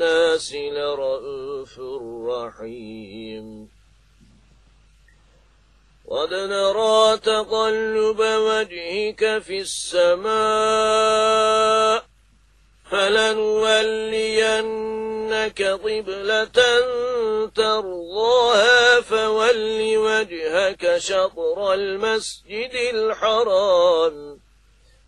بالناس لرؤوف رحيم. قد نرى تقلب وجهك في السماء فلنولينك قبلة ترضاها فول وجهك شطر المسجد الحرام.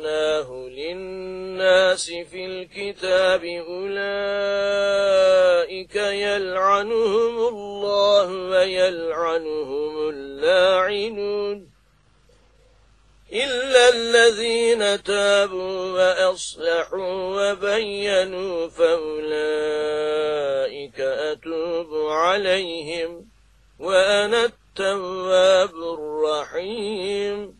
بيناه للناس في الكتاب أولئك يلعنهم الله ويلعنهم اللاعنون إلا الذين تابوا وأصلحوا وبينوا فأولئك أتوب عليهم وأنا التواب الرحيم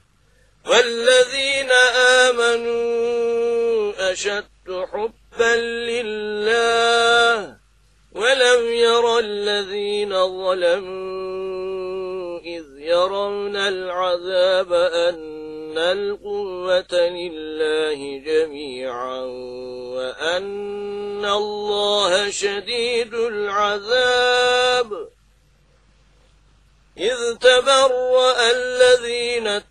والذين آمنوا أشد حبا لله ولم ير الذين ظلموا إذ يرون العذاب أن القوة لله جميعا وأن الله شديد العذاب إذ تبرأ الذين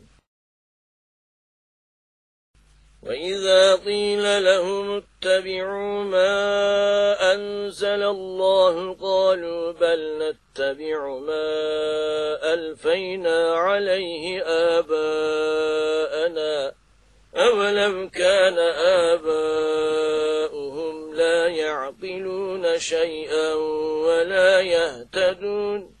وإذا قيل لهم اتبعوا ما أنزل الله قالوا بل نتبع ما ألفينا عليه آباءنا أولم كان آباؤهم لا يعقلون شيئا ولا يهتدون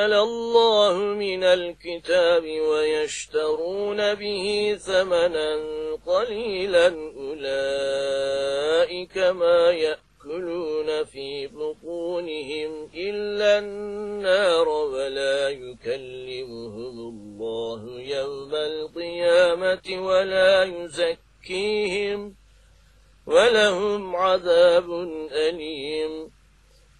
أنزل الله من الكتاب ويشترون به ثمنا قليلا أولئك ما يأكلون في بطونهم إلا النار ولا يكلمهم الله يوم القيامة ولا يزكيهم ولهم عذاب أليم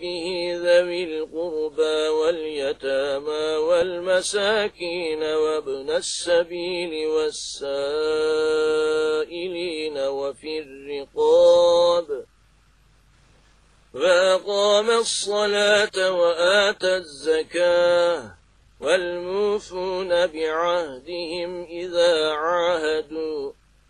به ذوي القربى واليتامى والمساكين وابن السبيل والسائلين وفي الرقاب وأقام الصلاة وآتى الزكاة والموفون بعهدهم إذا عاهدوا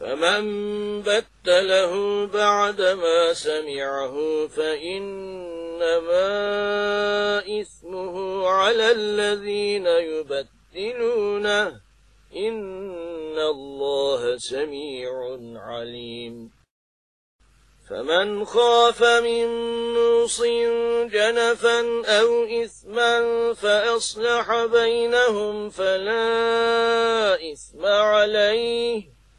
فمن بدله بعدما سمعه فإنما إثمه على الذين يبدلونه. إن الله سميع عليم. فمن خاف من نوص جنفا أو إثما فأصلح بينهم فلا إثم عليه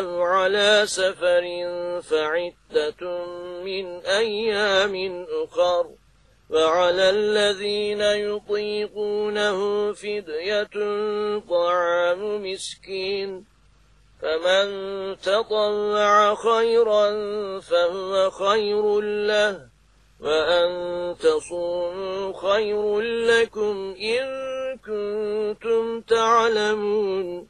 أو على سفر فعدة من أيام أخر. وعلى الذين يطيقونه فدية طعام مسكين. فمن تطوع خيرا فهو خير له. وأن تصوموا خير لكم إن كنتم تعلمون.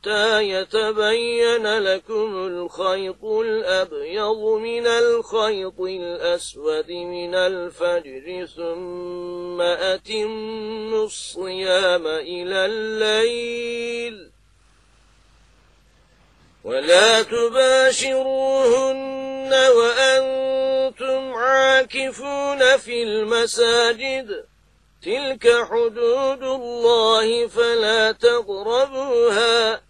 حتى يتبين لكم الخيط الأبيض من الخيط الأسود من الفجر ثم أتموا الصيام إلى الليل. ولا تباشروهن وأنتم عاكفون في المساجد. تلك حدود الله فلا تقربوها.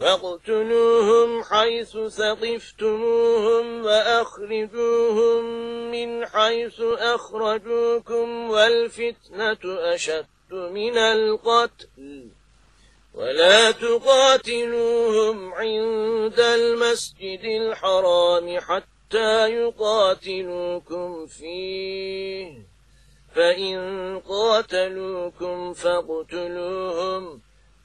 فاقتلوهم حيث ثقفتموهم وأخرجوهم من حيث أخرجوكم والفتنة أشد من القتل. ولا تقاتلوهم عند المسجد الحرام حتى يقاتلوكم فيه. فإن قاتلوكم فاقتلوهم.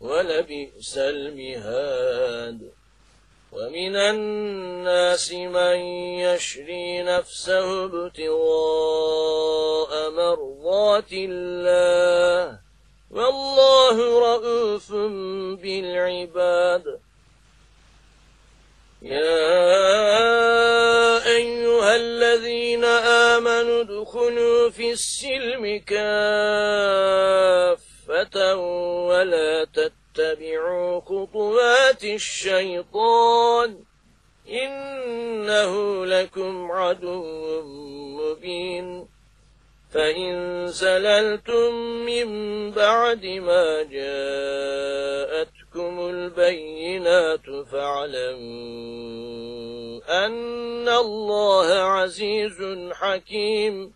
ولبئس المهاد. ومن الناس من يشري نفسه ابتغاء مرضات الله. والله رؤوف بالعباد. يا أيها الذين آمنوا ادخلوا في السلم ولا تتبعوا خطوات الشيطان إنه لكم عدو مبين فإن سللتم من بعد ما جاءتكم البينات فاعلموا أن الله عزيز حكيم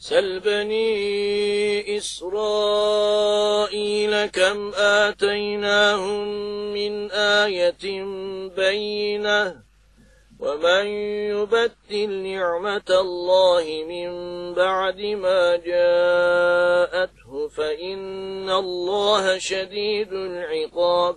سل بني إسرائيل كم آتيناهم من آية بينة ومن يبدل نعمة الله من بعد ما جاءته فإن الله شديد العقاب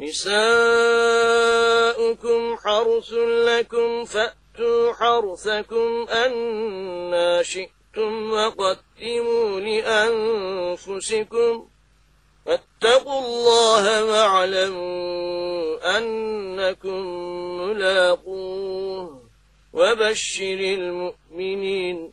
نساؤكم حرث لكم فأتوا حرثكم أنا شئتم وقدموا لأنفسكم فاتقوا الله واعلموا أنكم ملاقوه وبشر المؤمنين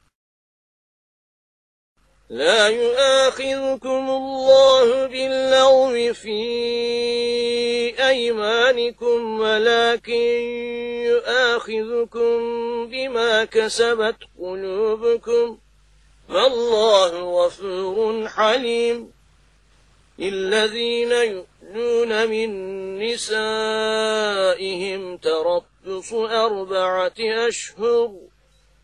لا يؤاخذكم الله باللغو في أيمانكم ولكن يؤاخذكم بما كسبت قلوبكم. والله غفور حليم. الذين يؤلون من نسائهم تربص أربعة أشهر.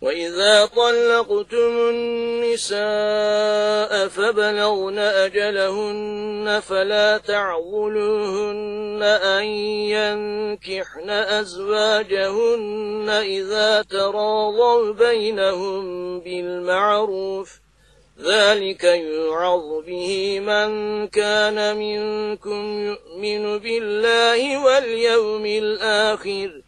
وإذا طلقتم النساء فبلغن أجلهن فلا تعظلوهن أن ينكحن أزواجهن إذا تراضوا بينهم بالمعروف ذلك يوعظ به من كان منكم يؤمن بالله واليوم الآخر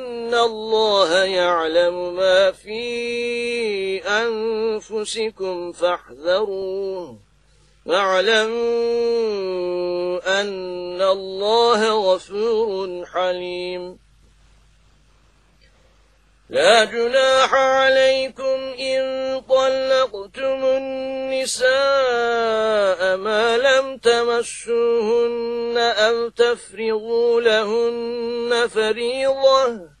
الله يعلم ما في أنفسكم فاحذروه واعلموا أن الله غفور حليم لا جناح عليكم إن طلقتم النساء ما لم تمسوهن أو تفرضوا لهن فريضة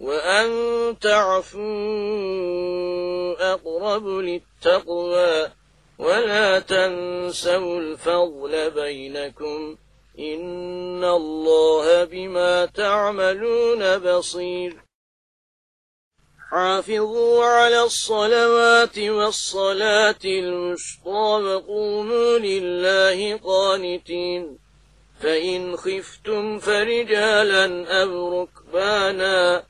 وأن تعفوا أقرب للتقوى ولا تنسوا الفضل بينكم إن الله بما تعملون بصير. حافظوا على الصلوات والصلاة الوسطى وقوموا لله قانتين. فإن خفتم فرجالا أو ركبانا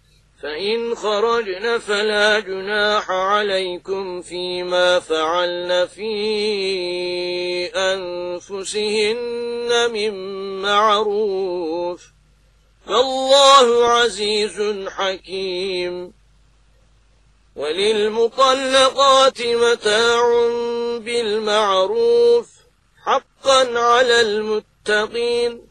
فإن خرجن فلا جناح عليكم فيما فعلن في أنفسهن من معروف فالله عزيز حكيم وللمطلقات متاع بالمعروف حقا على المتقين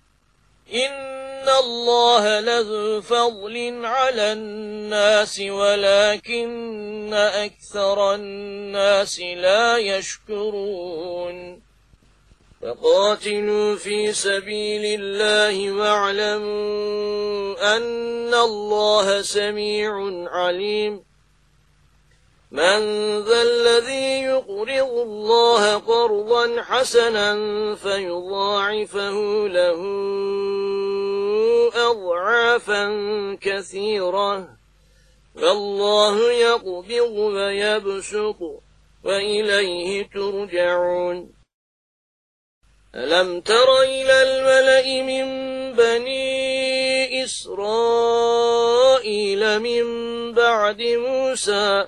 إن الله لذو فضل على الناس ولكن أكثر الناس لا يشكرون فقاتلوا في سبيل الله واعلموا أن الله سميع عليم من ذا الذي يقرض الله قرضا حسنا فيضاعفه له أضعافا كثيرة. فالله يقبض ويبسط وإليه ترجعون. ألم تر إلى الملأ من بني إسرائيل من بعد موسى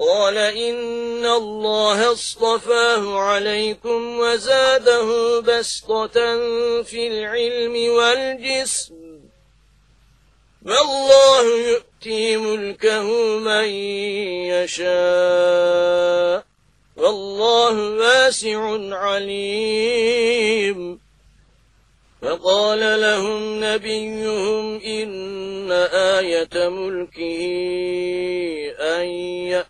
قال إن الله اصطفاه عليكم وزاده بسطة في العلم والجسم. والله يؤتي ملكه من يشاء. والله واسع عليم. فقال لهم نبيهم إن آية ملكه أن يأتي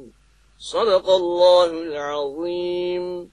صدق الله العظيم.